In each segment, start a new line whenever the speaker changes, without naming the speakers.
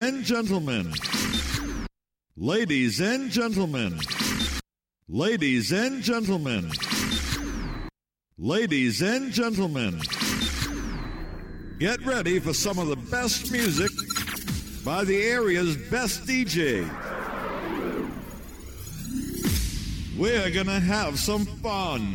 and gentlemen, ladies and gentlemen, ladies and gentlemen, ladies and gentlemen, get ready for some of the best music by the area's best DJ. We're gonna have some fun.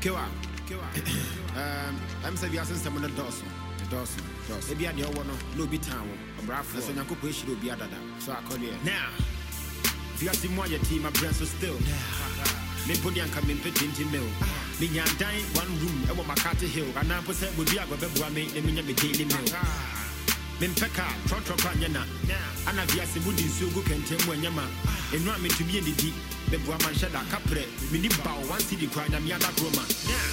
kewa um, ɛm sɛ wiase nsɛm no dɔɔso dɔɔso dɔɔso ebi adeɛ ɔwɔ no na obi tan wo ɔbrafo ɛsɛ onyankopɔn ahyira obi adada so akɔdeɛ now wiase mu ayɛ tii ma brɛ so still mempo de anka mempɛ 20 mil menya dan one room ɛwɔ makate hill anaa mpo sɛ bobi a gbɛbɛboa me na menya me daily meal mempɛ ka trɔtrɔ kora nyɛ na ana wiase mu de nsuo gu kɛntɛn mu anyama ɛnu a metumi ɛdidi bɛboa ma nhyɛ da kaprɛ meni baw one cd kora nyame ada koroma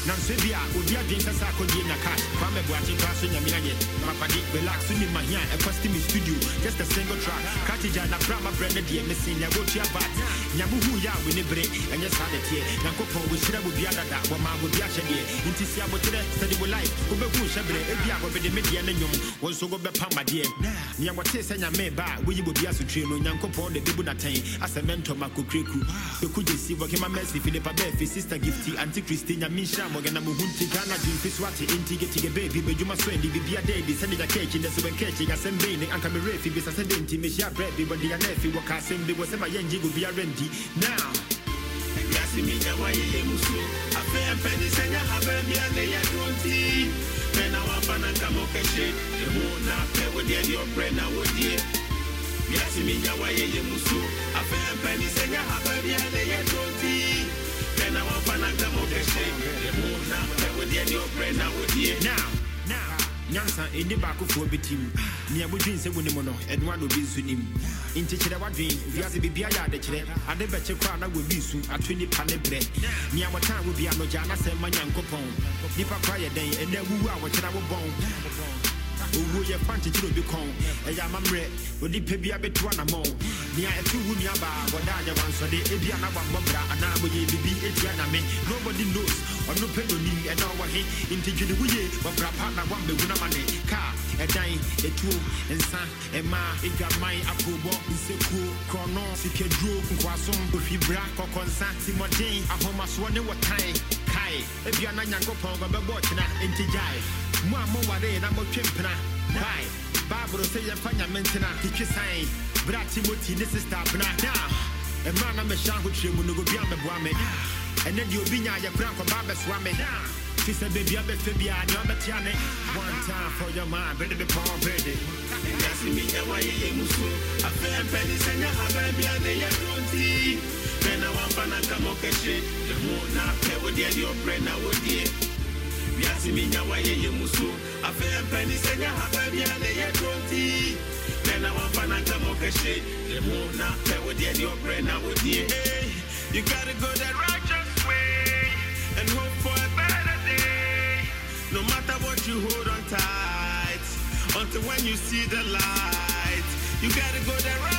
nanso bi a obi adwen sɛ sɛ akɔdie nya cash kwa mɛboakye so nyame ayɛ mapade relax so nim mahia ɛkɔste me studio. Just a single track. Katigya na bra mabrɛ no deɛ mese nea wɔtua bat nyamohu yɛ a wene bere ɛnyɛ saa ne teɛ nyankopɔn wɔhyira bobi adada wɔma bobi ahyɛdeɛ nti si aboterɛ sɛde wo life wobɛhu hyɛ berɛ ebi a wɔbɛde me deɛ no nnwom wo nso wobɛpa madeɛ nea wɔtee sɛ nyame ba a woyi bobi asotwie no nyankopɔn de bɛbu natɛn asɛ mɛntɔma kokureku Beku jesi wakima mercy Philippa Befi Sister Gifty Auntie Christy Nyamisha Mogana muhunti Ghana Jimfi Swati Inti Getige Baby Bejuma Swendi Bibia Dedi Send ya kechi Nesu Benkechi Gasembeni Anka Mirefi Bisa Sedenti Mishia Brebi Wadi ya Nefi Wakasembi Wasema Yenji Gubia Rendi. Now
Yasi minya wa yeye musu Afe mpeni senya habe miane ya dunti Wadie Yasi minya wa yeye musu Afe mpeni senya habe miane ya dunti Pena wafana kama keshe Emu na pe wadie di opre na wadie
Now Now nyansa ɛni baakofoɔ bɛtim sɛ wonim no ɛno nso nim nti kyerɛ woadwen wiase biribia yɛ adekyerɛ ade bɛkye na wɔbi su ato nnipa ne berɛ nea no gyaa na sɛ ma nyankopɔn nnipa yɛ dɛn ɛnɛ wuwu a wɔkyerɛ owuo yɛ fa nkyekyere obi kɔn ɛyɛ amammerɛ odi pɛ bia bɛtu anammɔn nea ɛfi wo nuabaa wɔda anyɛ wansɔde ebi ana wammɔ bra anaa wɔyɛ bibi ɛtia nyame nobody knows ɔno pɛ nonim ɛna ɔwɔ he nti dwene wo ye wɔbra pa na woambɛwu no ma ne kaa ɛdan ɛtuo nsa ɛmaa adwaman aprobɔ nsekuo korɔno sikaduro nkoasom ohwibra kɔkɔnsa timɔden ahomasoɔ ne wɔtan kae ebia na nyankopɔn bɛbɛbɔ ɔkyena enti gyae mo a moware na motwe mpena bae bible sɛ yɛmfa nyame ntena titwe san berɛ a timoti ne sister bena na ɛmmerɛ na mehyɛ ahokyerɛ mu no obi amɛboa me ɛnɛ deɛ obi nya yɛkora nkɔba bɛsoa me fi sɛ baabi abɛfɛ biaa deɛ ɔbɛtea ne one time for your mind bede bepɔn bede
Yasi minya wa yeye musu. Afe mpeni senya habe miane ya dunti Pena wafana kama keshe Emu na pe wadie di opre na wadie Yasi minya wa yeye musu Afe mpeni senya habe miane ya dunti Pena wafana kama keshe. Emu na pe wadie di opre na wadie Hey, You gotta go that righteous way And hope for a better day. No matter what you hold on tight Until when you see the light You gotta go the righteous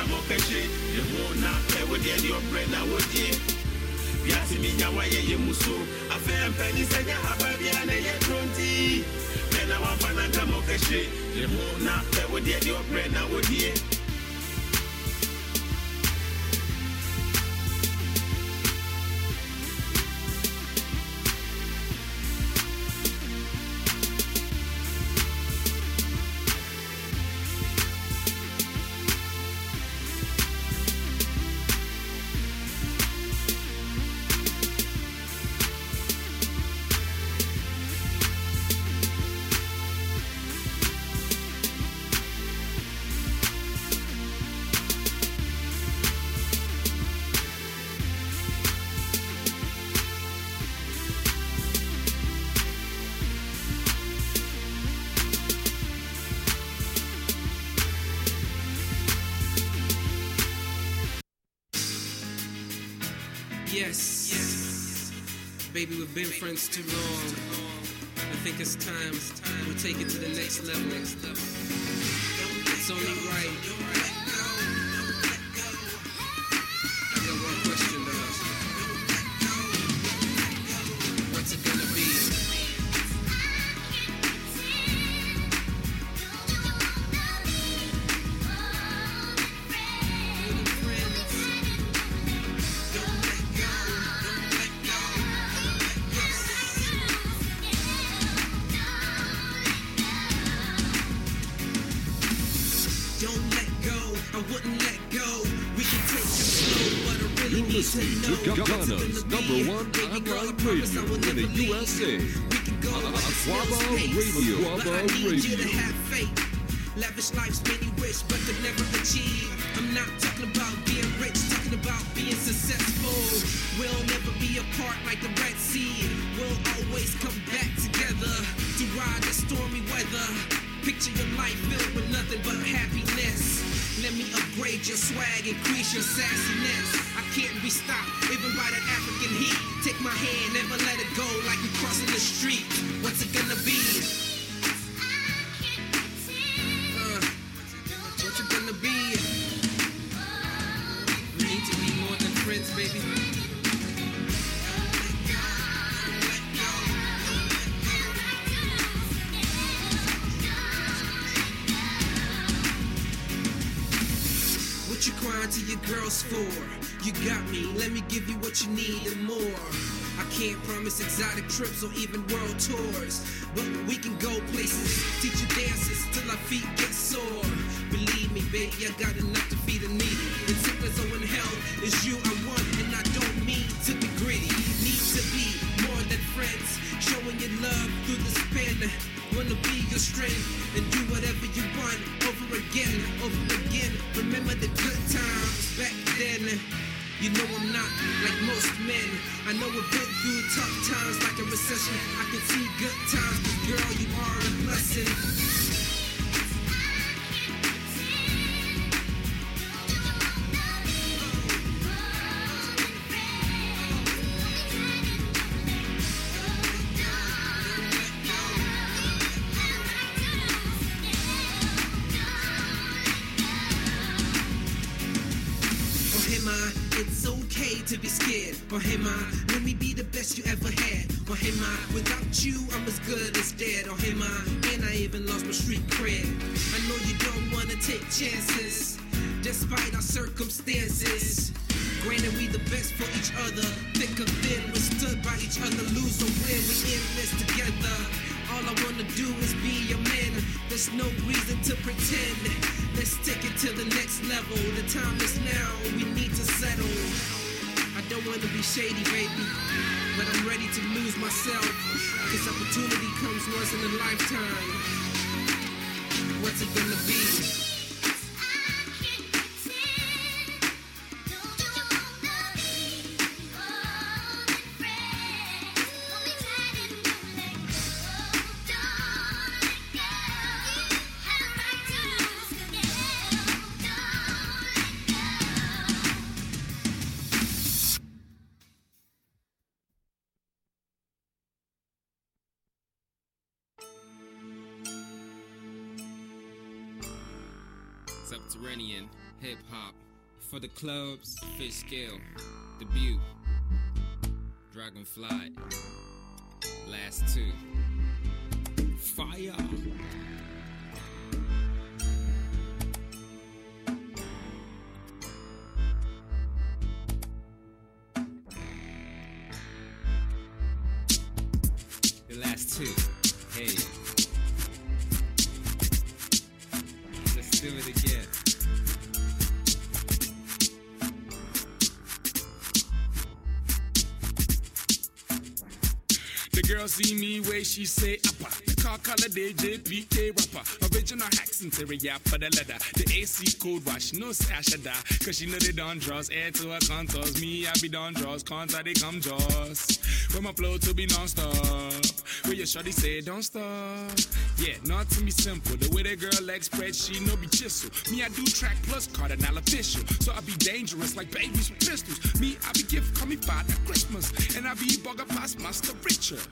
wafana kama keshe Yemu na pe wadie di opre na wadie Yasi minya wa yeye musu Afe mpeni senya haba biane ye runti Pena wafana kama keshe Yemu na pe wadie di opre na wadie
Baby, we've been friends too long. I think it's time we take it to the next level. It's only right.
Ghana's number one online radio in the USA. Aquaba Radio. Aquaba Radio.
Lavish life's many wish, but could never what you need and more. I can't promise exotic trips or even world tours, but we can go places, teach you dances till our feet get sore. Believe me, baby, I got enough to feed a needy. In sickness or in health, it's you I want, and I don't mean to be greedy. Need to be more than friends, showing your love through the span. Wanna be your strength and do whatever you want over again, over again. Remember the good times back then. You know I'm not like most men. I know we've been through tough times like a recession. I can see good times, but girl, you are a blessing. Take chances, despite our circumstances. Granted, we the best for each other. Thick or thin, we stood by each other. Lose or win, we in this together. All I wanna do is be your man. There's no reason to pretend. Let's take it to the next level. The time is now. We need to settle. I don't wanna be shady, baby, but I'm ready to lose myself. Cause opportunity comes once in a lifetime. What's it gonna be?
For the clubs, fish scale, debut, dragonfly, last two, fire.
See me where she say, Appa. Car color day, JPK rapper. Original hacks interior for the leather. The AC code wash, no sash die. Cause she know they don't draws, air to her contours. Me, I be done draws, contour they come jaws. Where my flow to be non-stop. Where your shorty say don't stop. Yeah, not to be simple. The way that girl legs spread, she no be chisel. Me, I do track plus cardinal official. So I be dangerous like babies with pistols. Me, I be gift, call me Father Christmas. And I be bugger past Master Richard.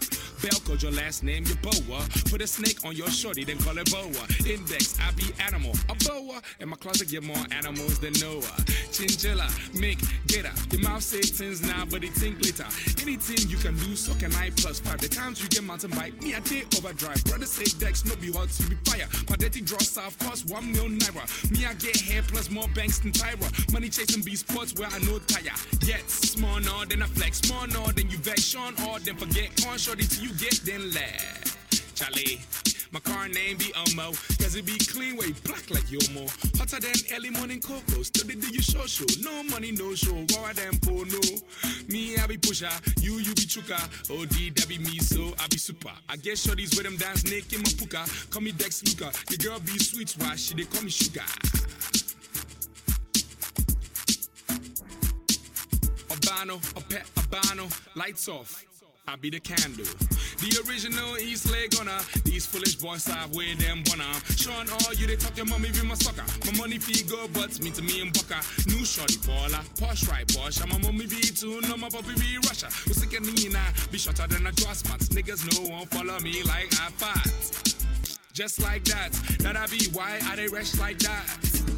Bell code your last name, your boa. Put a snake on your shorty, then call it boa. Index, I be animal, a boa. In my closet, get more animals than Noah. Chinchilla, mink, gator. Your mouth say tins now, but it think glitter. Anything you can do, so can I plus five. The times you get mountain bike, me I did overdrive. Brother say Dex, no be hot, to be fire. My draw south cost one million naira. Me I get hair plus more banks than Tyra. Money chasing B sports where I know tire. Yet small no, then I flex, small no, then you vex, Sean, or then forget on shorty till you get then laugh. Charlie. My car name be Omo, cause it be clean way black like Yomo. Hotter than early morning cocoa, still they do you show show. No money, no show, rawer than no. Me, I be pusher, you, you be chuka. OD, that be me, so I be super. I get shorties with them dance naked my puka. Call me Dex Luca, the girl be sweet, why she they call me sugar. Albano, a pet, lights off. I be the candle. The original East Leg gunner. These foolish boys I wear them one arm. Sean, all you they talk your mommy be my sucker. My money fee go butts me to me and Bucker. New shorty baller, posh right posh. My mommy be too, no my puppy be Russia. We sick me now, be shorter than a draw spots. Niggas no won't follow me like I fight. Just like that, that I be why I they rush like that.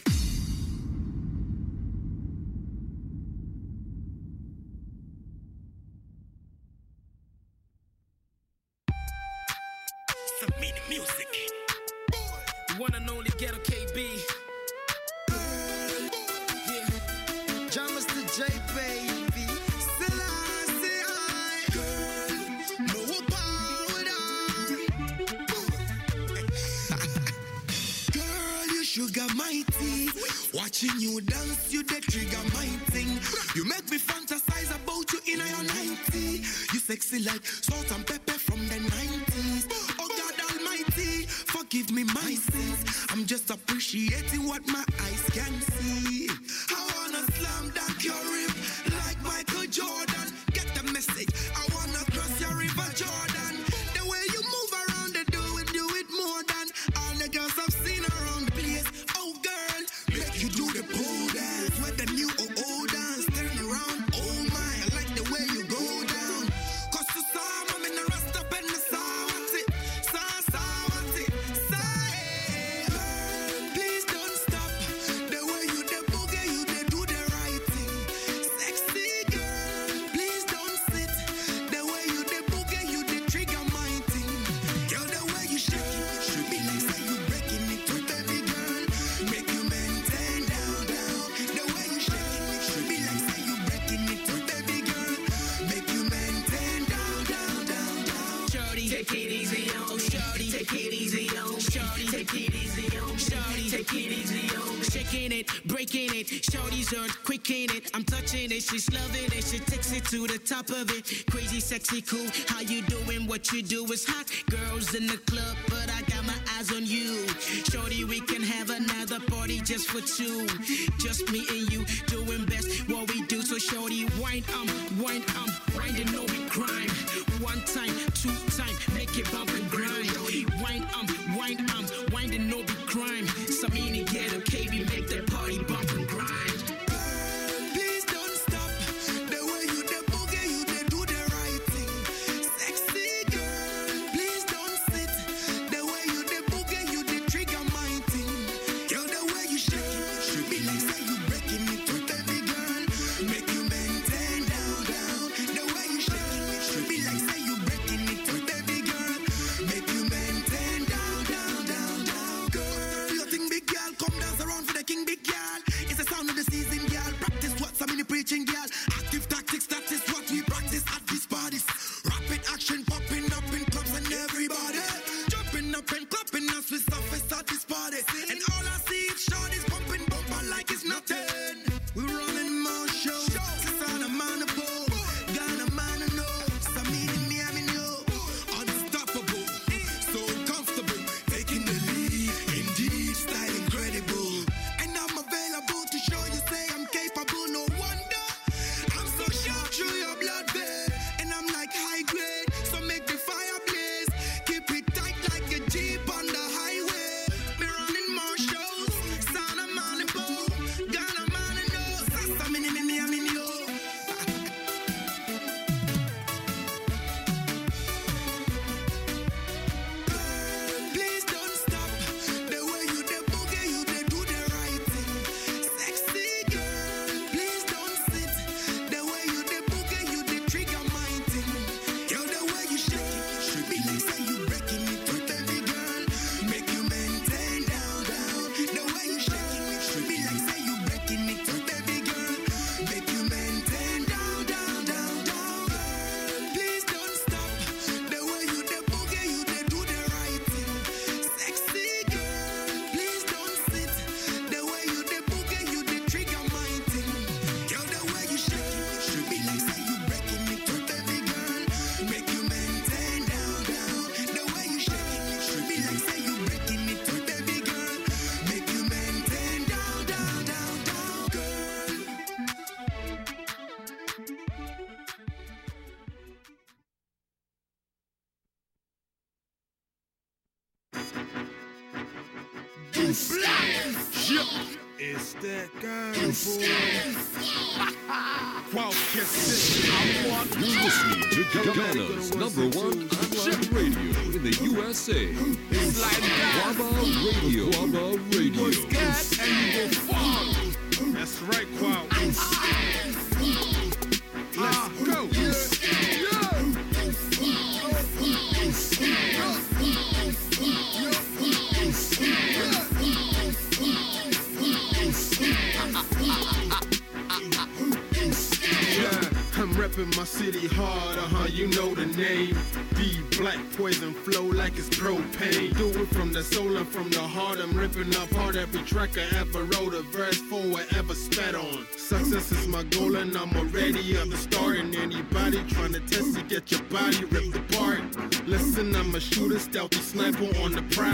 It.
Shorty's earthquaking it. I'm touching it. She's loving it. She takes it to the top of it. Crazy, sexy, cool. How you doing? What you do is hot. Girls in the club, but I got my eyes on you. Shorty, we can have another party just for two. Just me and you doing best what we do. So shorty, wind um, wind um, grinding no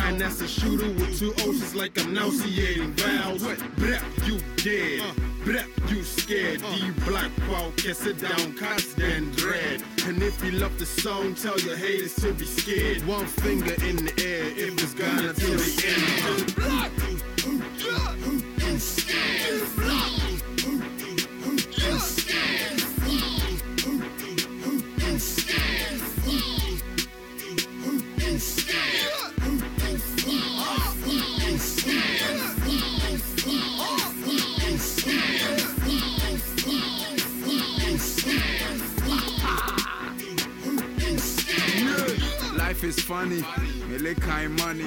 the
that's a shooter with two oceans like I'm nauseating vows. Brep, you dead. Brep, you scared. D black qual, kiss it down, cost and dread. And if you love the song, tell your haters to be scared. One finger in the air if it's gonna till the end.
Is funny, mele kind money,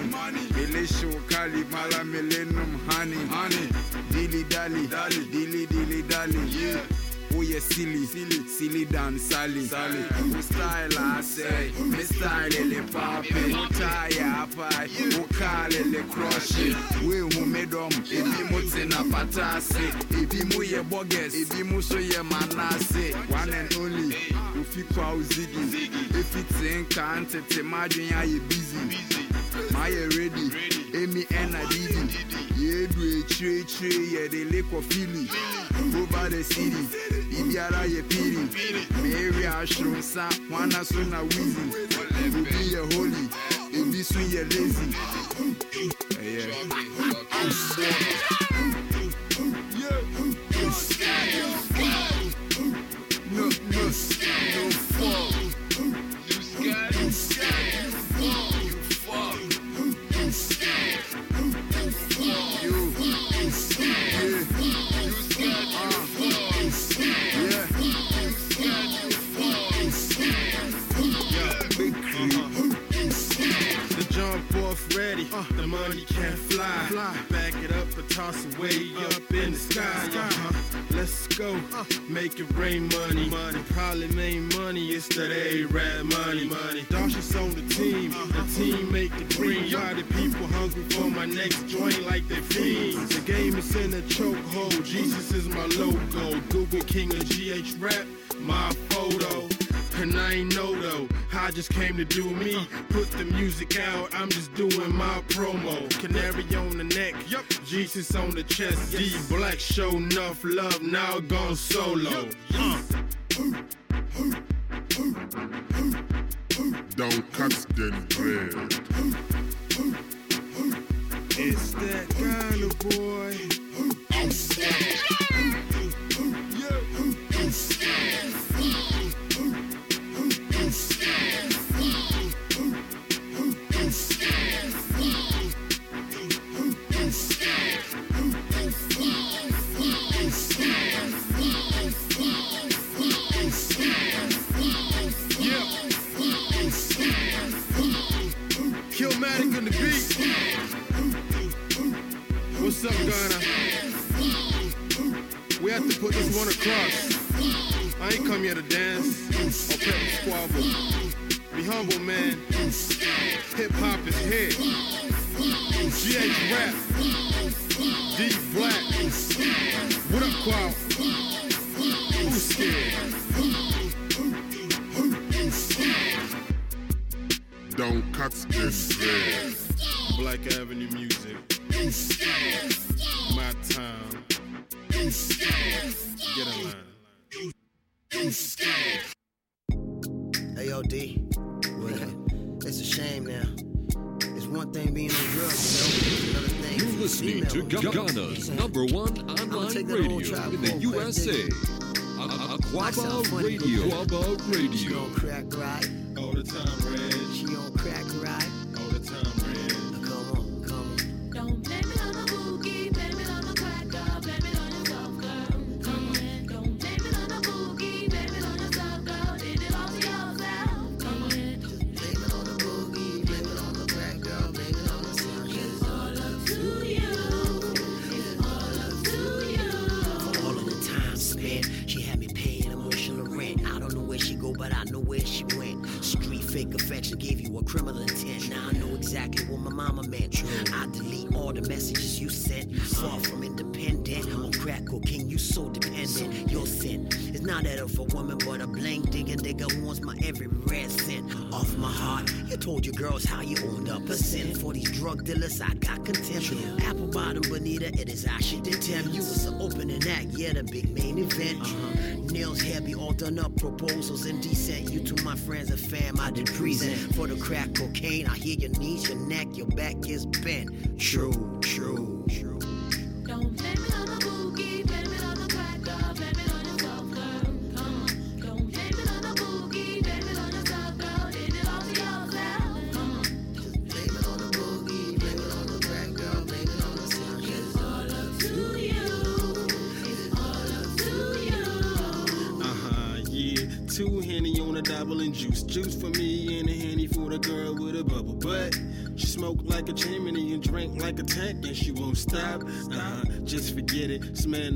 mele show kali, mala mele num honey, honey, dilly dally, dally, dilly dilly dally, yeah. Oh yeah, silly, silly, silly dan sally, sally. We style I say, me style le papi, o tire pie, o kale le crush it. We who made them, ebi mo tina patasi, ebi mo ye bogus, ebi mo so ye manase, one and only. Ofi kwa uzigi, if it's in kante, te madrin ya ye busy. My ready, Amy and Adidi. Ye do a tree tree, ye de lake of Philly. Over the city, Ibiara ye piri. Mary Ashron sa, wana so na. You be a holy, be soon ye lazy. Yeah.
Ready, the money can't fly. fly. Back it up and toss it way up in the sky. Uh-huh. Let's go, make it rain money. Money probably made money. It's that A-Rap money. Money. Dawson's on the team, the team make the green. Why the people hungry for my next joint like they fiends? The game is in a chokehold. Jesus is my logo. Google King of GH Rap, my photo. And I ain't know though, I just came to do me. Put the music out, I'm just doing my promo. Canary on the neck, yep. Jesus on the chest. D Black show enough love, now gone solo. Uh.
Don't cut them dread.
It's that kind of boy. Yeah. What's up, Ghana? We have to put this one across. I ain't come here to dance or pep the squabble. Be humble, man. Hip hop is here. GH rap. D black. What up, Qual? Who's scared?
Don't cut dread.
Black Avenue music. You scared my time. You scared. Get
online. You scared. AOD. It's a shame now. It's one thing being on drugs.
You're listening to Ghana's, number one online radio in the USA. Aquaba Radio. Aquaba Radio.
She on crack right.
All the time,
Red. She on crack right. told your girls how you owned up a sin. For these drug dealers, I got contempt. Apple bottom Bonita, it is I should attempt. You was the opening act, yeah, the big main event. Uh-huh. Nails heavy, all done up, proposals indecent. You two, my friends, and fam, I did present. For the crack cocaine, I hear your knees, your neck, your back is bent. True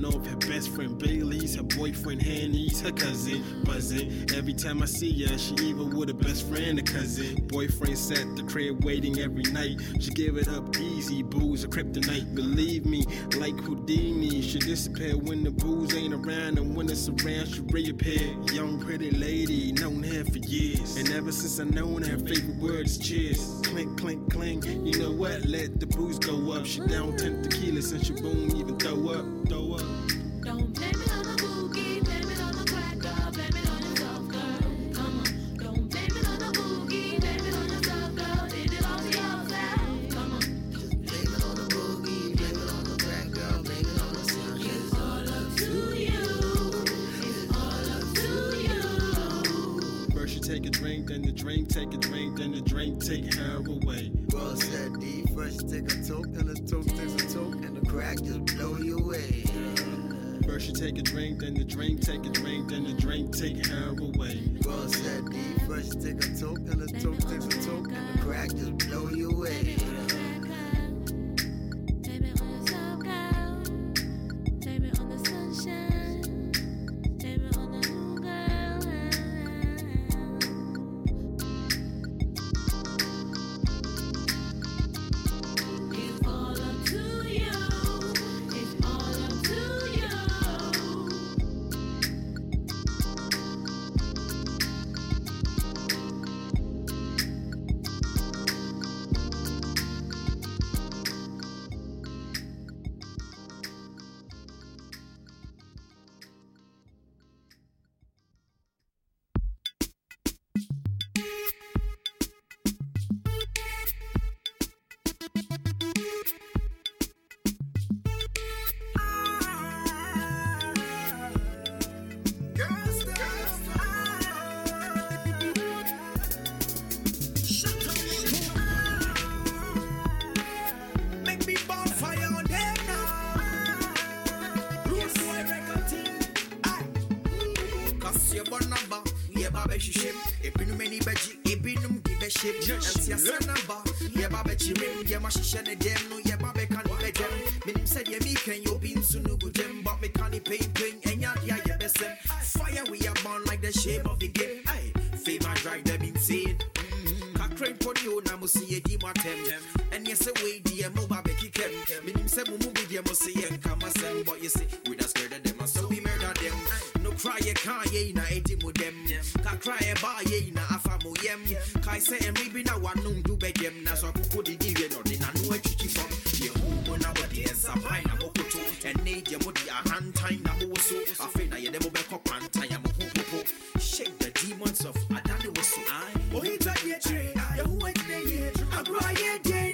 know if her best friend Billy boyfriend he needs her cousin, buzzing. Every time I see her, she even with her best friend, a cousin. Boyfriend sat the crib waiting every night. She give it up easy, booze a kryptonite. Believe me, like Houdini, she disappear when the booze ain't around, and when it's around, she reappear. Young pretty lady, known her for years, and ever since I known her, favorite word is cheers. Clink, clink, clink. You know what? Let the booze go up. She down ten tequila since she boom even throw up, throw up. drink, take a drink, then the drink, take her away.
Well said. D, fresh, take a toke, then the toke takes a toke, and the crack just blow you away.
First you take a drink, then the drink, take a drink, then the drink, take her away.
Well said. D, fresh, take a toke, then the toke takes a toke, and the crack just blow you away.
kiwusu ohitakye kyerɛ yɛhowa nyina yie aborɔ ayɛ den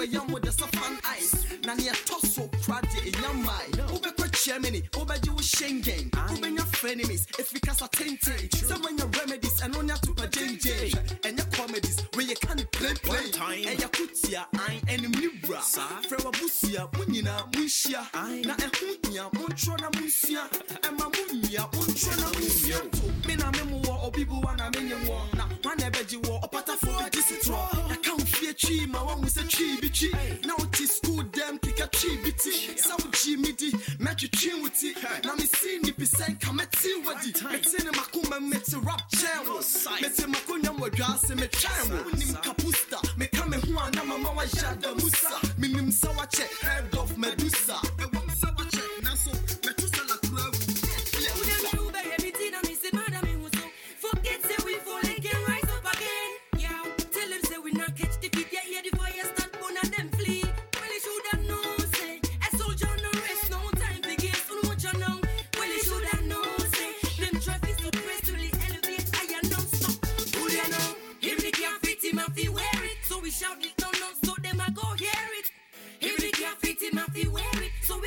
yes. And I'm the boss who I am with ice. A tosso cruddy in your mind. Ube kwa Germany, ube you Schengen. Ube your frenemies, if we cast a tintin. Some when your remedies and on your tupa JJ. And your comedies where you can't play play. And your kutia, I and Mibra. Frewa Busia, Munina, Mushia. Na e hunya, Montrona Musia. And my munya, Montrona Musia. Mina memo or people wanna minion war. Now, one ever you war, or pata for a disitro. I can't fear tree, my one was a. Now it is school, them kick a tree bitty. Some Jimmy D, match your chin with it. Now me see ni percent come at tea with it. It's in my kuma, it's a rap channel. It's in my kunya, what gas in my channel. Nim kapusta, me one, I'm mama jada musa. Minim sawa check, head of Medusa.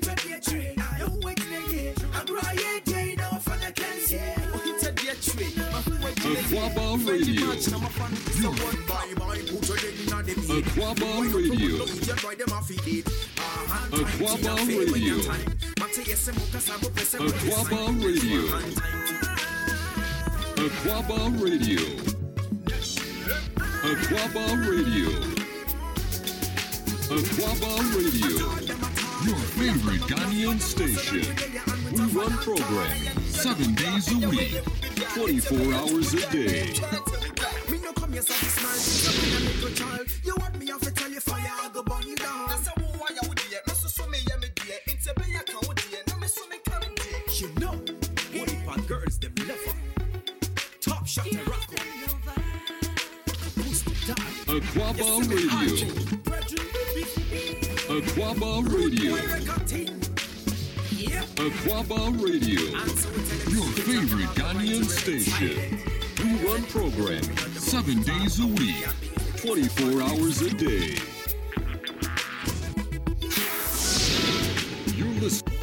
tell
me a tree. Me who wait in a year.
Aquaba Radio. Aquaba Radio. Aquaba Radio. Aquaba Radio. Aquaba Radio. Aquaba Radio. Aquaba Radio. Your favorite Ghanaian station. We run programming seven days a week, 24 hours a day.
You want me off tell you fire, go
Aquaba Radio. Aquaba Radio. Aquaba Radio. Your favorite Ghanaian station. We run programming seven days a week, 24 hours a day. You're listening.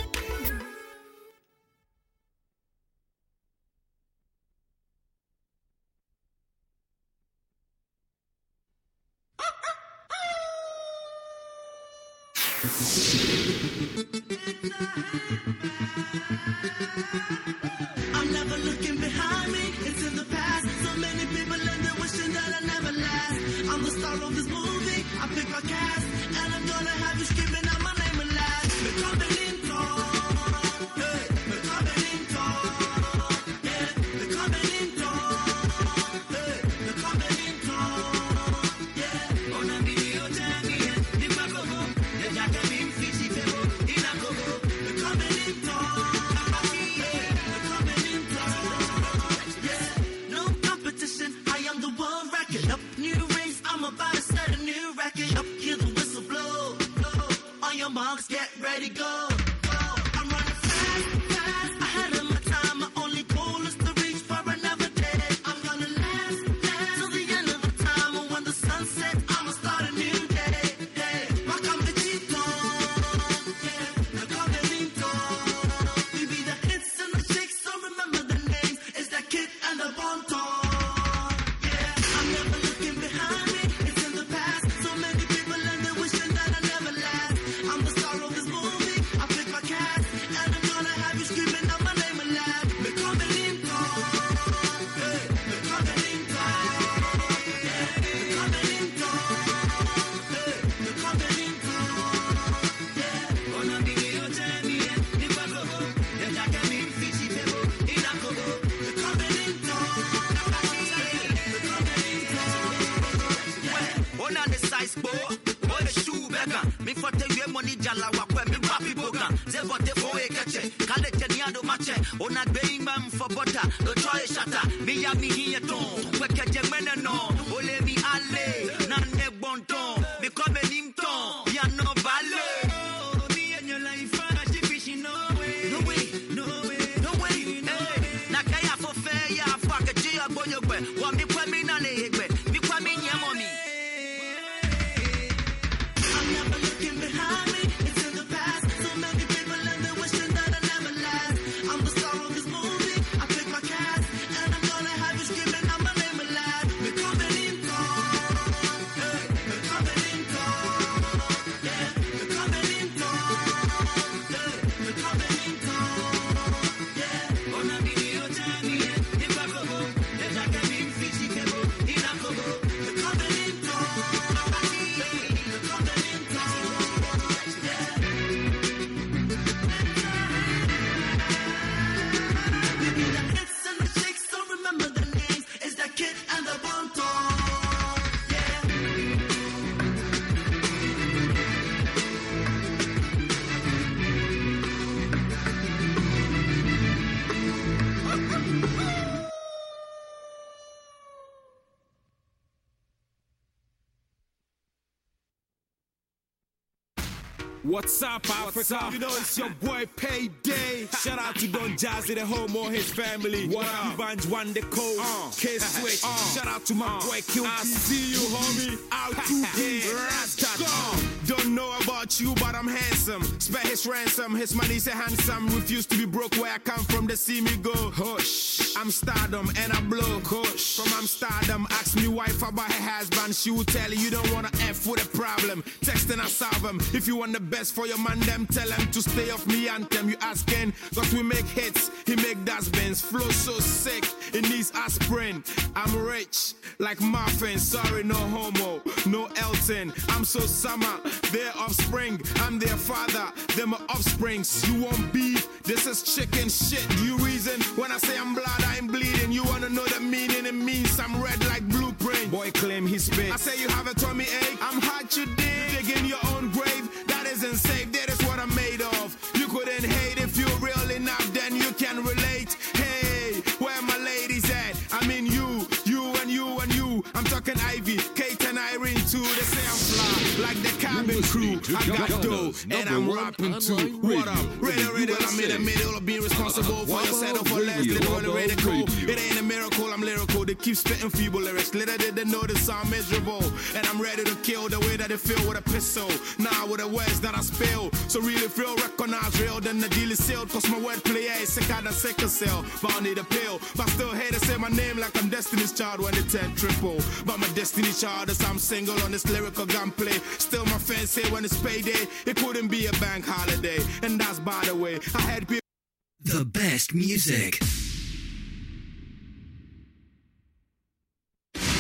What's up, Africa? You know it's your boy Payday. Shout out to Don Jazzy, the home or his family. What up? Banj one the code. Uh. K Switch. Uh. Shout out to my boy Q. I see you, homie. Out today. Rasta. Don't know about you, but I'm handsome. Spare his ransom. His money's a handsome. Refuse to be broke where I come from. They see me go. Hush. I'm stardom and I blow. Hush. From Amsterdam, ask me wife about her husband. She will tell you you don't wanna F with a problem. Text and I solve them. If you want the best for your man, them tell him to stay off me and anthem. You asking, cause we make hits, he make dustbins. Flow so sick, it needs aspirin. I'm rich, like muffin. Sorry, no homo, no Elton. I'm so summer, they're offspring. I'm their father, they're my offsprings. You want beef? This is chicken shit. You reason when I say I'm blood, I'm bleeding? You wanna know the meaning? It means I'm red like blueprint. Boy, claim he's spit. I say you have a tummy ache. Eh? I'm hot, like crew. I got dough, and I'm rapping too. What up? Radio, radio, I'm in the middle of being responsible for your setup for less than all the radical. It ain't a miracle, I'm lyrical. They keep spitting feeble lyrics. Little did they this I'm miserable. And I'm ready to kill the way that they feel with a pistol. Now with the words that I spill. So really feel recognized real, then the deal is sealed. Cause my wordplay is sicker than sickle cell. But I need a pill. But I still hate to say my name like I'm Destiny's Child when they turn triple. But my Destiny's Child is I'm single on this lyrical gunplay. Still my fans say when it's payday, it couldn't be a bank holiday. And that's by the way, I had people.
The best music.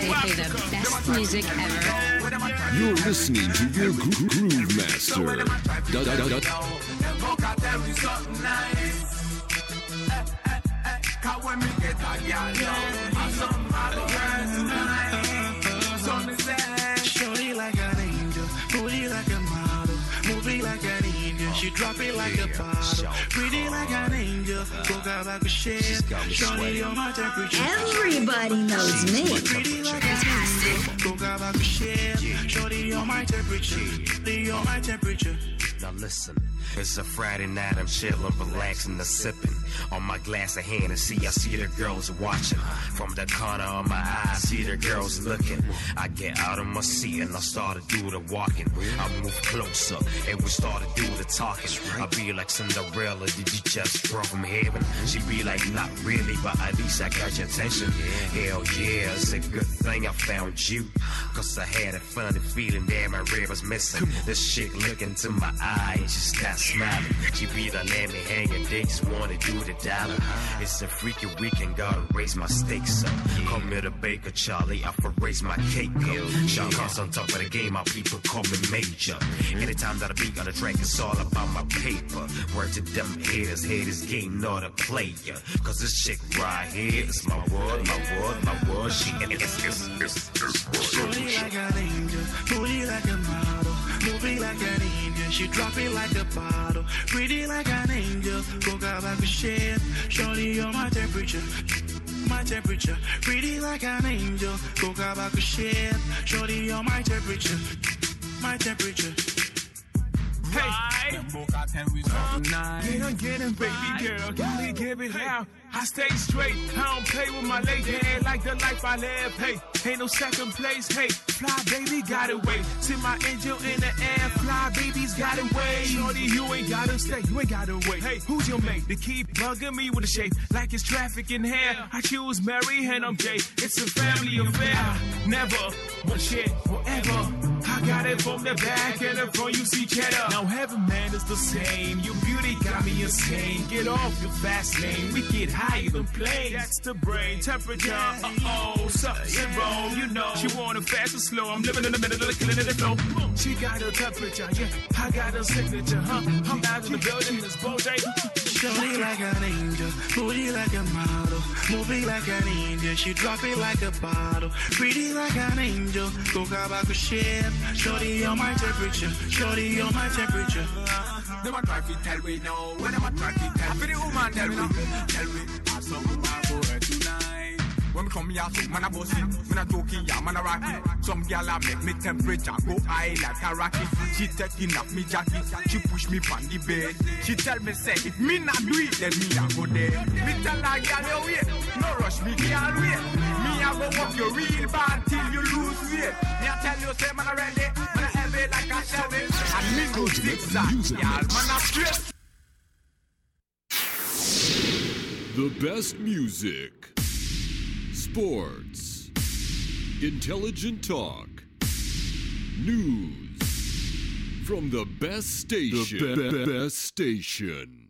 They play the best music ever.
You're listening to your gro- groove master. Da da da da.
Fuck, I tell you something nice. 'Cause when me get a girl, yo, I'm some other girl tonight. So me say,
Shorty like an angel, booty like a model, moving like an angel. She drop it like Shorty on my temperature.
Now listen, It's a Friday night, I'm chillin', relaxing, and sippin' On my glass of Hennessy, I see the girls watching. From the corner of my eye, I see the girls looking. I get out of my seat and I start to do the walking. I move closer and we start to do the talking. I be like Cinderella, did you just drop from heaven? She be like, not really, but at least I got your attention. Hell yeah, it's a good thing I found you. Cause I had a funny feeling that my rib was missing. This chick look into my eye she start smiling. She be the let me hang and they just wanna do the dollar. It's a freaky weekend, gotta raise my stakes up. Call me the Baker Charlie, I for raise my cake up. Sean Cross on top of the game, my people call me major. Anytime that I be on the track, it's all about my paper. Word to them haters, haters game, not a player. Cause this chick right here is my word, my word, my word. She is, is, is, is,
like an angel, booty like a model, moving like an angel. She drop it like a bottle, pretty like an angel. Go out like a shit. Shorty, you're my temperature. My temperature, pretty like an angel. Go out like a shit. Shorty, you're my temperature. My temperature.
Hey, get on, get on, baby girl. Me, give it out. I stay straight. I don't play with my lady. Ain't like the life I live. Hey, ain't no second place. Hey, fly baby, got wait. See my angel in the air. Fly babies, got wait. Shorty, you ain't gotta stay. You ain't gotta wait. Hey, who's your mate? They keep bugging me with a shape like it's traffic in here. I choose Mary and I'm gay. It's a family affair. Never one shit forever. Got it from the back and the front, you see cheddar. Now heaven, man, is the same. Your beauty got me insane. Get off your fast lane. We get higher than planes. That's the brain temperature. Uh oh, something wrong. You know, she want it fast or slow. I'm living in the middle of the killing in the flow. She got a temperature, yeah. I got a signature, huh? I'm out in the building, this bullshit.
Shorty like an angel, booty like a model, moving like an angel. She drop it like a bottle, pretty like an angel. Go back a shit. Shorty, you're my temperature. Shorty, you're my temperature.
A try to tell we now. When them a try to tell me, the woman tell me, tell me, I my boy tonight. When me come here, so man a bossy, man a joking, yeah, man a rocky. Some gyal a make me temperature go high like a rocket. She taking off me jacket, she push me on the bed. She tell me say, if me not do it, then me a go there. Me tell her gyal you wait, no rush me, gyal wait. Me a go walk you real bad till you lose weight. Me a tell you say man a ready, man a heavy like a Chevy. And me go zigzag, gyal, man a straight.
The best music, sports, intelligent talk, news from the best station. The be- be- best station.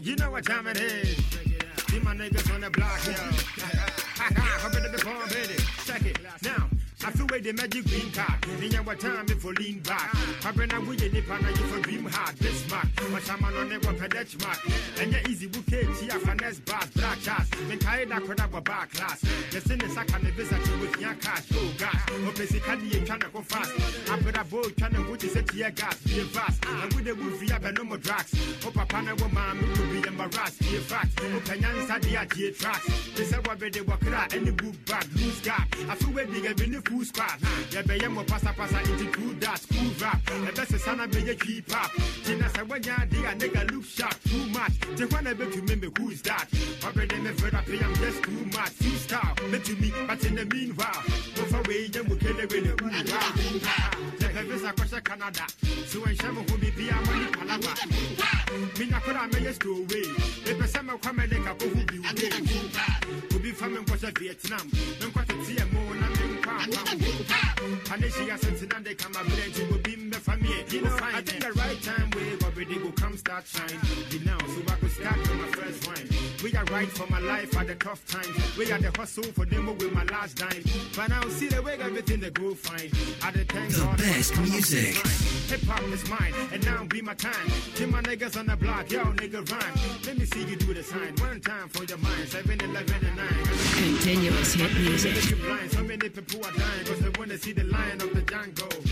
You know what time it is. See my niggas on the block, yo. I'm ready to perform, baby. Check it. Now, I feel where the magic green card. In your time before lean back. Been away in the pana, you for dream hard. This mark, but I'm on the one pedech mark. And you're easy bouquet, tia, finesse bars, black chas. When tired, I could have a bar class. The sin is I can visit you with your cash. Oh, gas. Oh, basically, you're trying to go fast. I put a boy trying to go to set your gas. Be fast. And with the movie, I've no more drugs. Oh, papa, no woman, will be embarrassed. Be fact. Oh, Kenyan Sadia, dear tracks. They said, what they walk out, any book bag, loose gap. I feel where the full squad. Yeah, be mo pasa pasa into two that school rap. The best is sana be a keep up. Tina when ya dig a nigga look sharp too much. The one I bet to remember who is that? Already me fed up, I'm just too much. See star, me, but in the meanwhile, go for way, then we kill it with the ooh wow. The heavens are across Canada. So when Shama will be be a money palava. Mina could have made a story. The person will come and make a who be Will be from Vietnam. Don't quite see a more Panesia Cincinnati, they come up with will be my family. You know, I think eh. the right time we already go come start shine. You know, so I could start with my first wine. We are right for my life at the tough times. We are the hustle for them with my last dime. But now see the way everything they go fine. At the thank
The
God for
best
my
music.
Hip hop is mine, and now be my time. Keep my niggas on the block, yo nigga rhyme. Let me see you do the sign. One time for your mind, 7, 11, and 9.
Continuous hit music.
So many people are dying because they want to see the lion of the Django.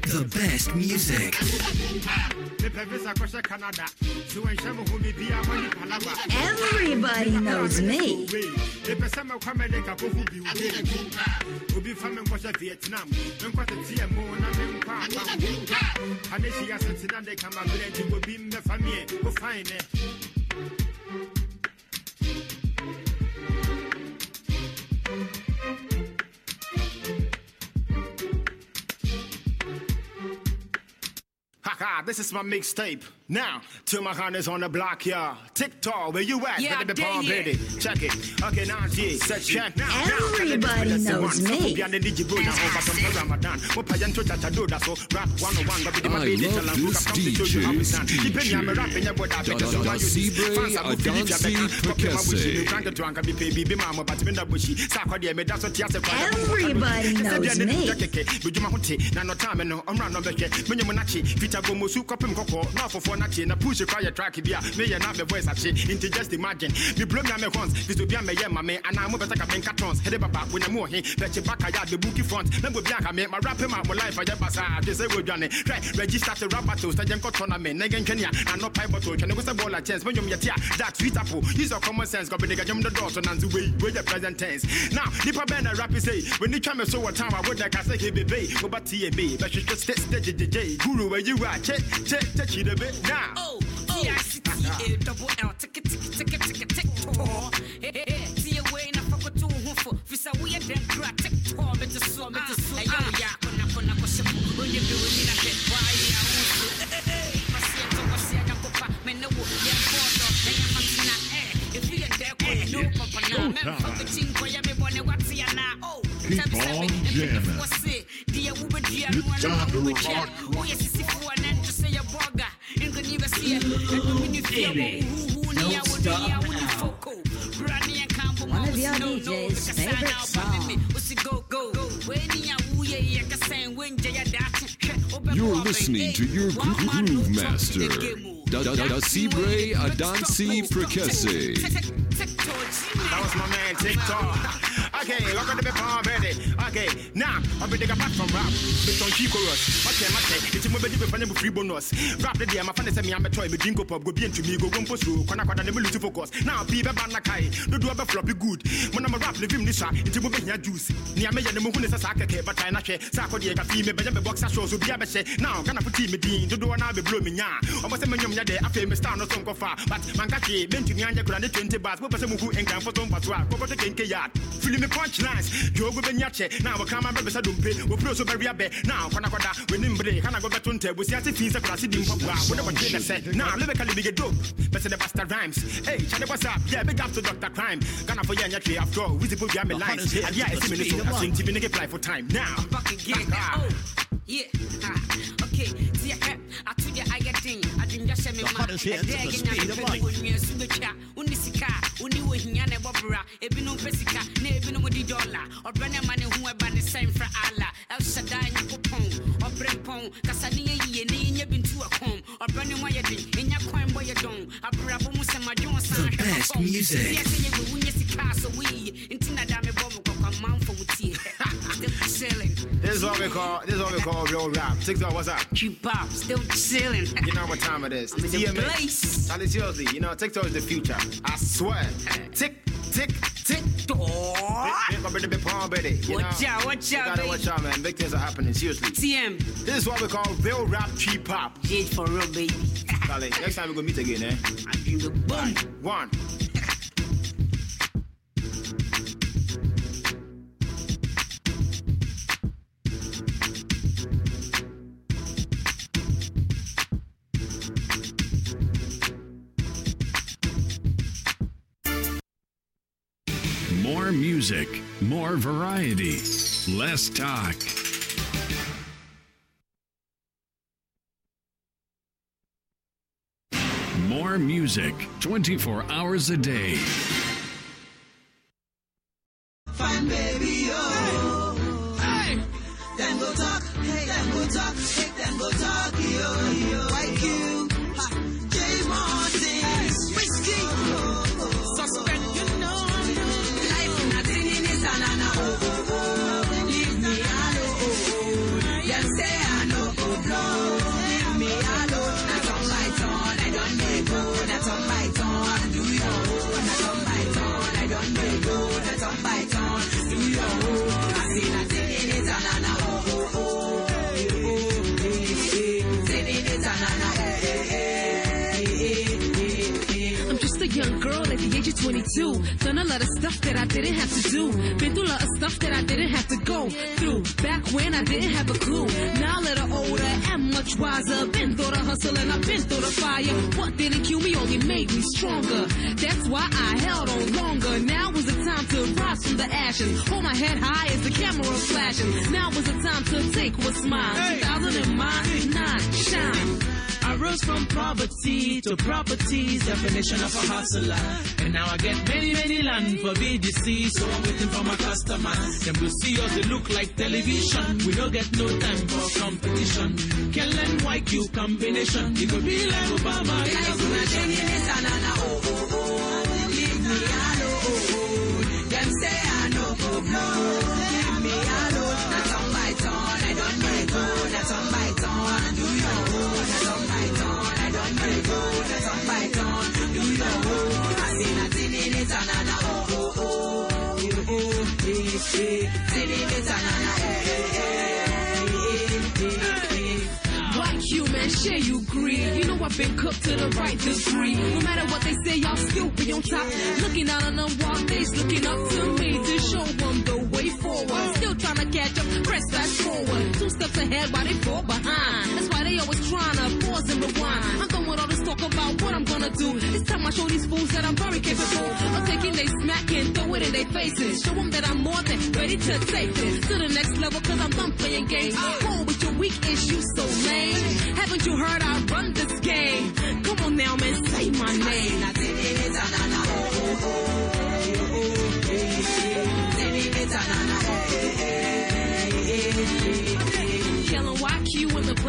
The best music.
Everybody knows me.
Obi fa me nkɔhyɛ vietnam menkɔte teɛ mo na menkɔ akwanko ane hyia sɛ tena de kama berɛ nti obi mmɛfa meɛ wo fae nɛ Haha, this is my mixtape. Now, till my hand is on the block, yeah. TikTok, where you at?
Yeah,
Better be
I
palm
did,
ready. Check it. Okay, now, yeah. Check. Now, now.
Everybody knows me.
I love this
Everybody knows me.
bɛdwuma ho te na nɔtame no ɔmmra no bɛhwɛ menyɛ mu nakye fita bɔ mu su kɔpem kɔkɔɔ na ɔfofoɔ nakye na push kɔ yɛ track bi a meyɛ na me voice akye nti just imagine? Meblo mea me hons fiso bia mɛyɛ ma me anaa mobɛsɛ ka menka tons hede baba wonyamu ɔhe bɛkye baka yɛ a bɛbuki front. Na bobi anka me marape ma mo life ayɛ basaa gye sɛ wɔdwane hwɛ register te rap battles. Na yɛnkɔ tournament. Na yɛntwɛne a anɔpae bottle. Twɛne wo sɛ bɔɔla chance? Mɛnwom yɛte a jack sweet apple. Use your common sense. Kɔbɛde gadwom dodɔɔso nanso wei woyɛ present tense. Now nipa bɛn na rap sei w'ani twa me so wɔ time I would like a wodɛ ka sɛ hebebe wobɛte me bɛhwehwɛ st st gyegyegye guru wayi wo a kye kye kye kyidebe now
Oh, T-I-C-T-A, double L, tick it, tick it, tick it, tick it, tick hey, see you way na fuck two who for. Visa we a damn crack, tick tour, bet you so, bet you so. Yo, yeah, kona kona ko ship. When you do it, na get why usu. Hey, hey, pasia to pasia na kopa, me no wo ya bodo, na ya mantina eh. If you ain't there, ko no papa na, me fuck the ching ko ya me bone what ya na. Oh,
Keep
me, me,
on
and me
jamming.
it? One
time to rock.
Oh, yes, it's for an end to say a burger. Ain't gonna even see it.
Baby, don't stop
One of your DJ's favorite songs.
You're listening to your groove master, Da Da Da Sibre Adansi Prekese.
That was my man TikTok. Okay, look at the palm ready. Okay, now I'll be taking back from rap. Bit on key chorus. Okay, my take. It's a movie with funny free bonus. Rap the day, my friend said me I'm a toy, but drink up, go be into me, go one post through. Kona kona never lose focus. Now be be banana kai. No do a floppy good. When I'm a rap, live him this uh, It's a movie here juice. Near me and the moon is a sack, but I not share. Sako the cafe, me be box shows will be a beshe. Now, I put team dean to do an be blooming ya? Almost a million yade, I feel me stand no song far. But Mankachi, meant to me the 20 bars, what was a move and can for some patwa, what was a kinky yard. Me punchlines. Joe go benyache. Now, we come and be sadum. We pro so very abe. Now, kana we nimbre, kana go back to nte. We see as if he's a classy dim pop. Whatever trainer said. Now, live a cali big dope. But the bastard rhymes. Hey, Charlie, what's up? Yeah, big up to Dr. Crime. Kana for yanya tree after all. We see put me lines. And yeah, it's a minute. So, I think TV nigga apply for time. Now,
back again. Oh, yeah. Ah, okay. See, I I told you I get thing. I didn't just say me ma.
hottest hits at the speed of light.
Subecha, uni sika, uni wo hinya na bobra. Ebi no pesika, na ebi no mo di. Obrane mane hu eba ne same for Allah. El Shaddai nyakopon. Obrem pon, kasa ni ye ni nye bintu akom. Obrane mo ye din, enya kwan boy ye don. Abrabo mu se ma jon san.
The best music.
Yes, ye we unye sika so we. Intina da me bomo kwa kwa man for mutie. Still chilling.
This is what we call, this is what we call real rap. TikTok, what's up?
Keep up, still chilling.
You know what time it is.
I'm in the place.
Charlie, seriously, you know, TikTok is the future. I swear. Tick, tick, tick.
Watch out, watch out,
gotta
baby.
watch out, man. Big things are happening, seriously.
TM.
This is what we call real rap cheap pop.
Yeah, for real, baby.
Charlie, next time we're gonna meet again, eh?
I dream the boom.
One.
More music, more variety, less talk. More music 24 hours a day.
Fine baby, oh. Hey. Then go talk, hey. then go talk, hey. then go talk, yo, yo.
Too. Done a lot of stuff that I didn't have to do. Been through a lot of stuff that I didn't have to go through. Back when I didn't have a clue. Now a little older and much wiser. Been through the hustle and I've been through the fire. What didn't kill me only made me stronger. That's why I held on longer. Now was the time to rise from the ashes. Hold my head high as the camera flashes. Now was the time to take what's mine. 2009, shine.
Rose from poverty to properties, definition of a hustler. And now I get many, many land for BDC, so I'm waiting for my customers. Them will see us, they look like television. We don't get no time for competition. Kellen YQ combination, it could be like Obama inauguration.
Them say I no. Leave me White human, share you agree. You know I've been cooked to the right degree. No matter what they say, I'll still be on top. Looking out on them wild days, looking up to me to show them the way forward. Still trying to catch up, press fast forward. Two steps ahead while they fall behind. That's why they always trying to pause and rewind. I'm this talk about what I'm gonna do. It's time I show these fools that I'm very capable. I'm taking they smack and throw it in their faces. Show them that I'm more than ready to take this to the next level, cause I'm done playing games. Home with your weak issues so lame. Haven't you heard I run this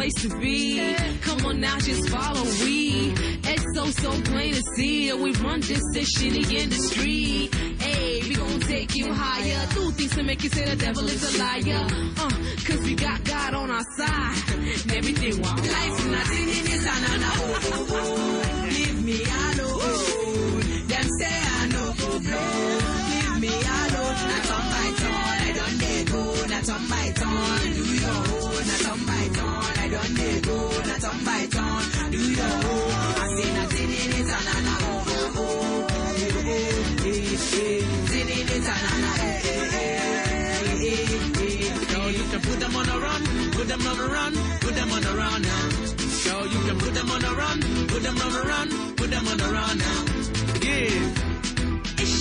place to be. Come on now, just follow we. It's so, so plain to see. We run this, this shitty industry. Hey, we gon' take you higher. Do things to make you say the devil is a liar. Uh, cause we got God on our side. And everything wild. Life's nothing in this, and I know. Leave me alone. Them say I know go blow. Leave me alone. Not on my turn, I don't need go. Not on my turn, do your own. Not on my turn, Need go. Do your own. I. Oh, oh, oh. Eh, eh, eh, eh. Eh, eh, eh, eh, eh.
You can put them on a run, put them on a run, put them on a run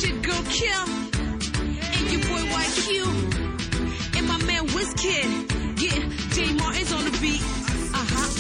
your girl Kel. And your boy YQ. And my man Wizkid. Yeah, J Martin's on the beat.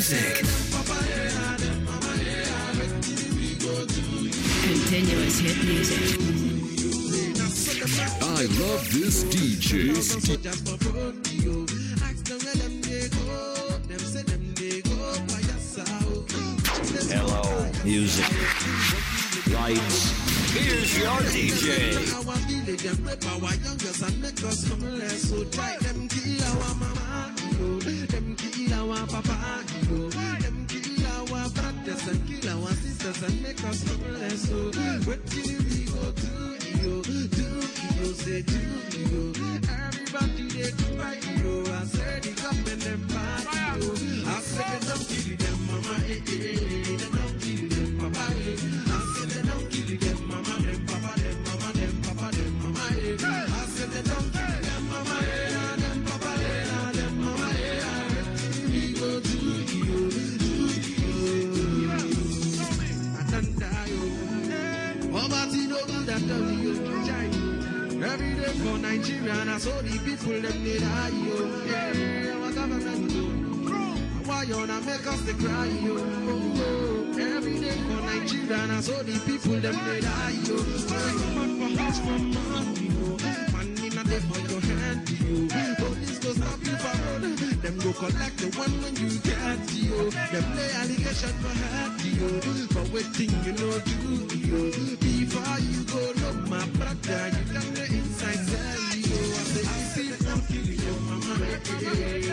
music.
Continuous hit music.
I love this DJ.
soldiers for road, yo. Ask them where them they go. Them say them they go by yourself.
Hello, music. Lights. Here's your DJ.
Yo. Them kill our papa, yo. Them kill our brothers and kill our sisters and make us homeless. So what till we go do, yo? Do, yo, say do, yo. Everybody they do right, yo. I say the government them bad, yo. I say don't kill them, mama, eh, eh, eh. For Nigeria, and saw the people them they die, yo. Yeah, our government, yo. Why you wanna make us the cry, yo? Every day for Nigeria, and saw the people them they die, yo. Man for house from money, yo. Money not there for your hand, yo. Police go stop you for road. Them go collect the one when you get, yo. Them lay allegation for hurt, yo. For waiting, you know, do, yo. Before you go, look, my brother, you can mama, eh,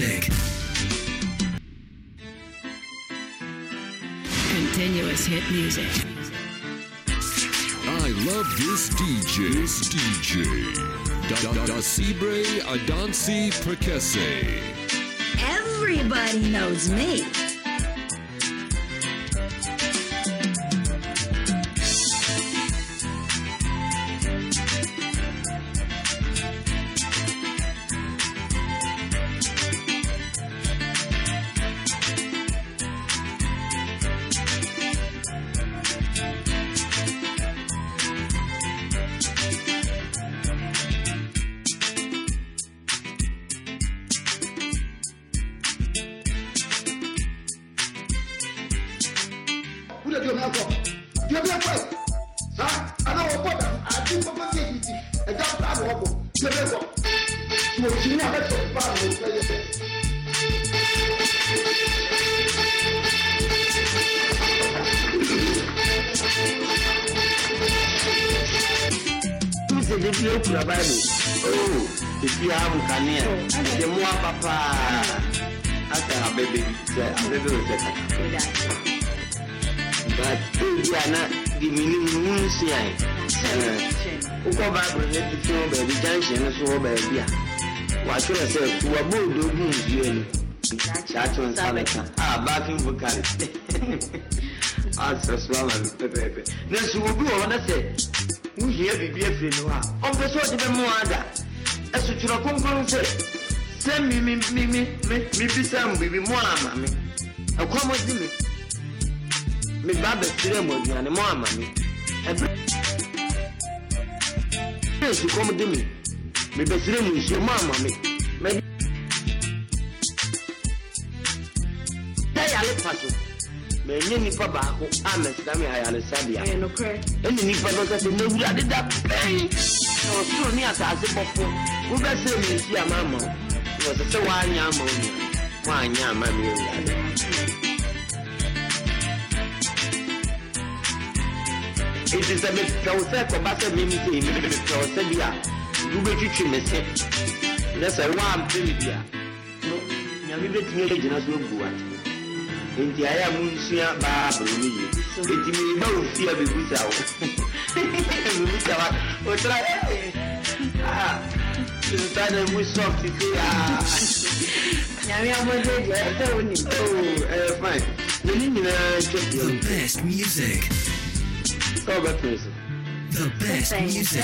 music.
Continuous hit music.
I love this DJ. This DJ. Da da da Cibre Adansi Prekese.
Everybody knows me.
Bá a lọ fẹ́ yẹ.
sɛ de bi ekura bible oo efi ahu kanea ɛde mu aba paa asɛ abɛbɛ bi sɛ abɛbɛ wɔ sɛ kata but ebi a na di mi ni mu mu nsia yi wokɔ bible ne titi wɔ baabi junction no so wɔ baabi a watwerɛ sɛ tuwa boodo gu nsuo ani kyaakye nsa ne ka a baakin bukari asɛ so ama mi pɛpɛɛpɛ na nso obi wɔ hɔ na sɛ wohia biribi afiri no hɔ a ɔmpɛ sɛ ɔde bɛmo ada ɛso twerɛ kronkron sɛ sɛ mebisa m biribi mo ama me ɛkɔm de me meba bɛsrɛ mu aduane mo ama me ɛberɛ sukɔm de me mebɛsrɛ mu nsuo mo ama me. Yale pa so. Mɛnyɛ nipa baako a mɛsra me ayaresabea ɛne nipa no sɛ sɛ mawurade da pɛn na ɔsoro ne asase bɔfo wobɛsɛ me nsi ama ama wo. Na ɔsɛ sɛ woanyɛ ama wo nua. Moanyɛ ama me awurade. Enti sɛ mepɛ wo sɛ kɔba sɛ mem sɛ mepɛ wo sɛ bi a wobɛtwitwi me se nɛ sɛ woampɛ me bi a no nyame bɛtumi agyina so agu ate nti ayé a mo nsua baa abiri mi yie eti mi ba wo fi a bebusa wo bebusa wa aa nta na mu soft ti aa.
nyame abɔde deɛ ɛsɛ wo nim.
oh ɛɛ fine na ne nyinaa twɛ
The best music.
sɛ pere so.
The best music.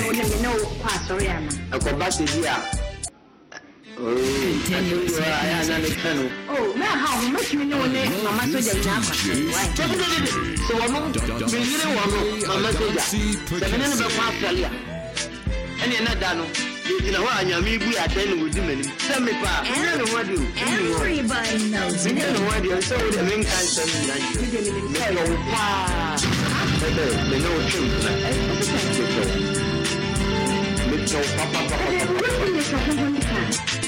Oh,
Everybody knows
ne ho ade o sɛ wode menka nsɛm nyina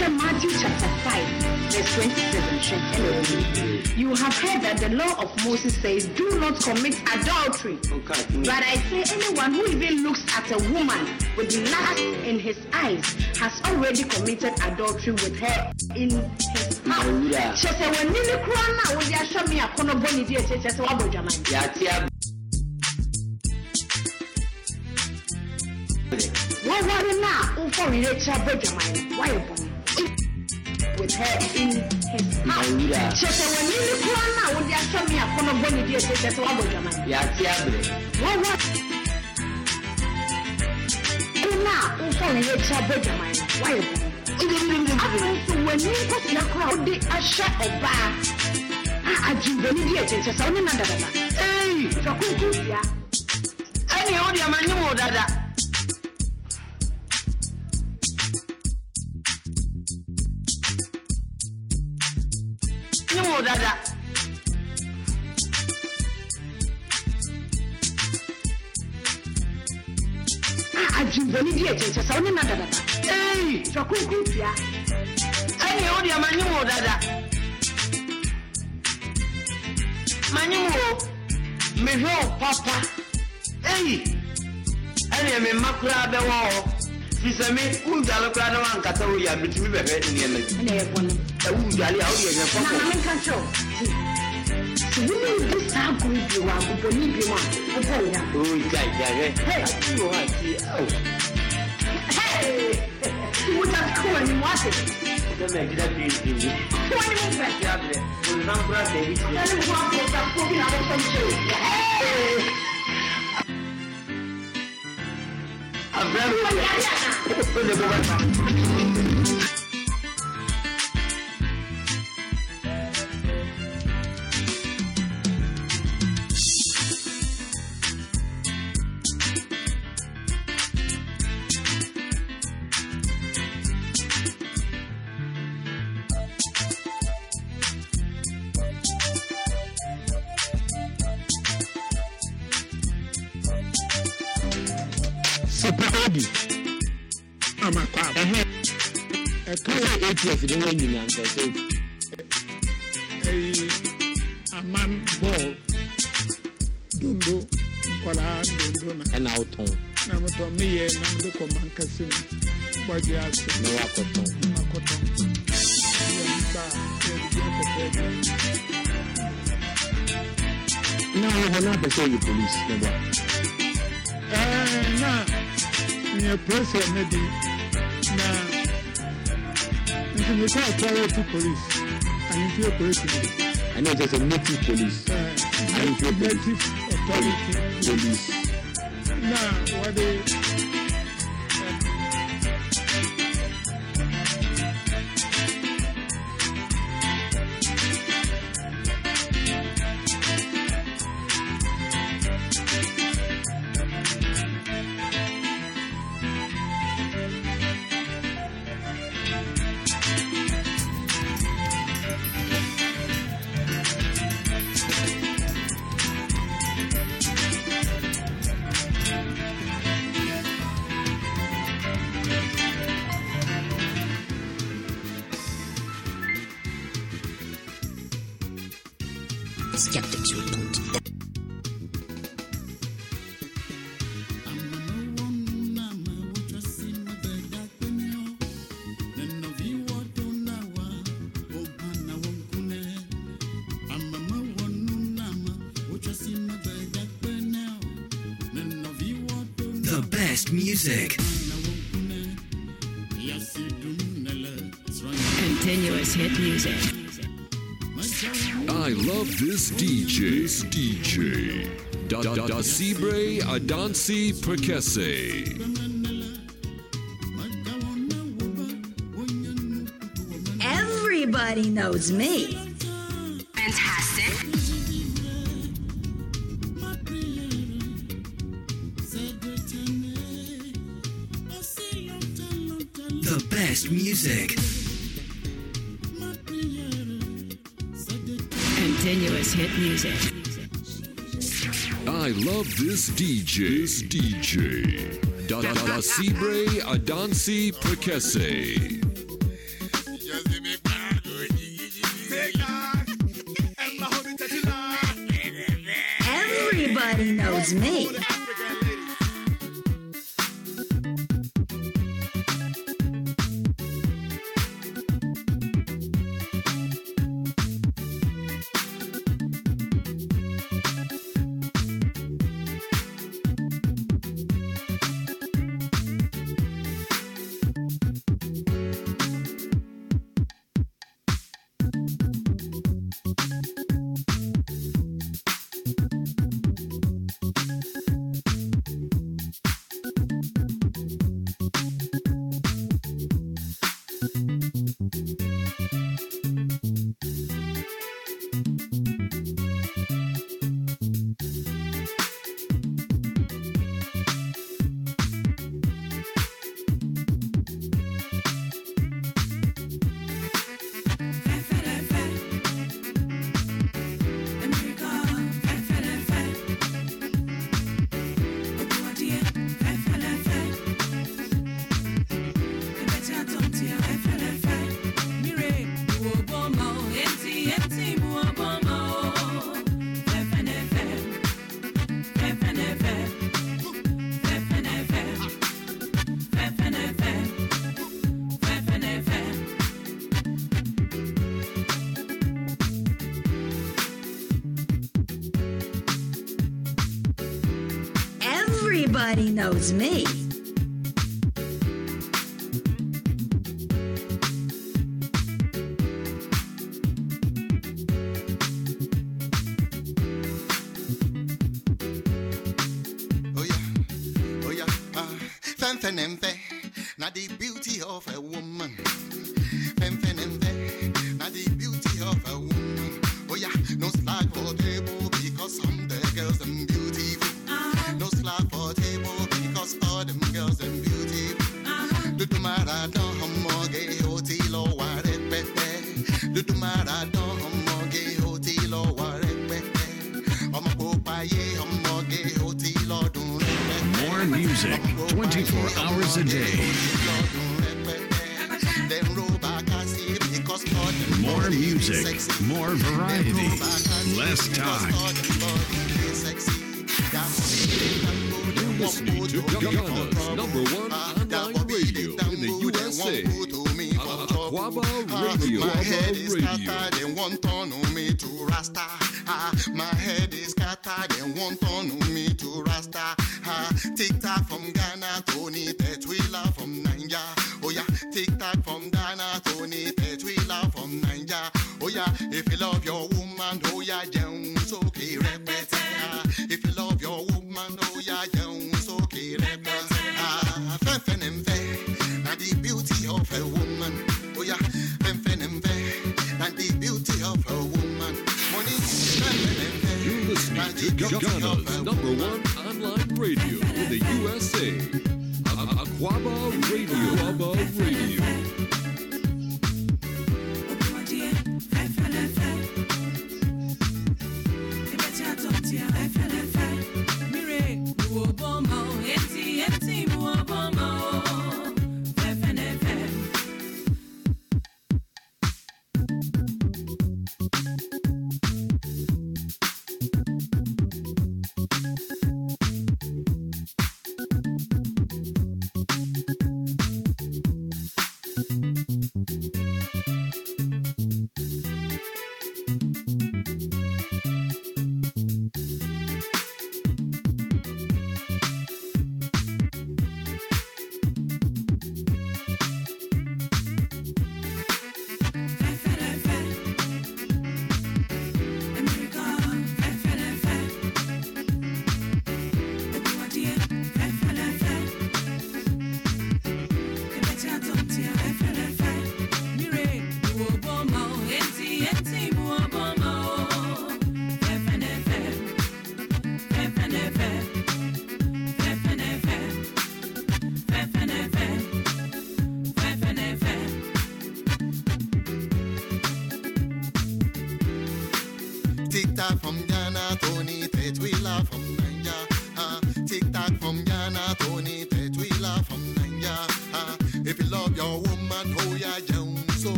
Motion Matthew chapter 5, verse 27. Hello. You have heard that the law of Moses says, Do not commit adultery. But I say, anyone who even looks at a woman with lust in his eyes has already committed adultery with her in his heart. She said, When you cry now, when you show me a corner bonnie, dear, she said, What With her in his heart. She said, When you cry now, when you show me a corner bonnie, dear, she said, What about your mind?
yɛate aberɛ
Why what? Now, oh, for you, child, about your mind. Why you born? Afei nso koraa wode ahyɛ ɔbaa a di sɛ
wo dada nye wo dada
a agyimbani di akyɛnkyɛ sɛ wone nadadada
ei
hwɛ kronkron sia
ɛne wode amanye wo dada manye wo mehwɛ wo papa ei ɛne me mma koraa bɛwɔ hɔ fi sɛ me wodwale koraa na wankata wo yɛ a metumi bɛhwɛ nneɛma bi
ɛne yɛ bɔne
ɛwo wodwale a wode yɛhwɛ
na
fɔkɔ
ma menka kyerɛ wo sɛ wone bi saa goro bio wɔ agobɔne bio mu a wobɔ wo ya
oi gyae gyae hwɛ ati wɔ hɔ ati ao
wotakɔ w'anim ase
sɛ magyina pii
wɔne mo fɛ
ati abrɛ onsam koraa sɛ bi kyerɛ
ɛne ho akɔsafoɔ bi na wɔsɛm kyerɛ
abrɛ no wode bɛbɛsa
adi ɛka sɛ ats de wɔ nyina nkɔ sɛ
ɛyi aman bɔɔl dondo nkɔlaa dondo na.
ɛna wotɔn
na metɔ meyɛ na mede kɔ mankase mu bɔgye ase
na woakɔtɔn
makɔtɔn yɛ mba a yɛde akɔtɔ bi
na wo hɔ na apɛ sɛ ɔyɛ police ne bɔ
Ɛɛ, na. Nyɛ pressure ne di. na nti mekɔ authority police. Ahemfie police. Mu
ɛne ɛkyɛ sɛ native police. Ahemfie police
native authority.
Police.
Na wɔde
Skeptics
The best music.
Continuous hit music.
I love this DJ. This DJ. Da da da Sibre Adansi Prekese.
Everybody knows me.
Music.
Continuous hit music.
I love this DJ. This DJ. Da da da Sibre Adansi Prekese.
Everybody knows me. Everybody knows me.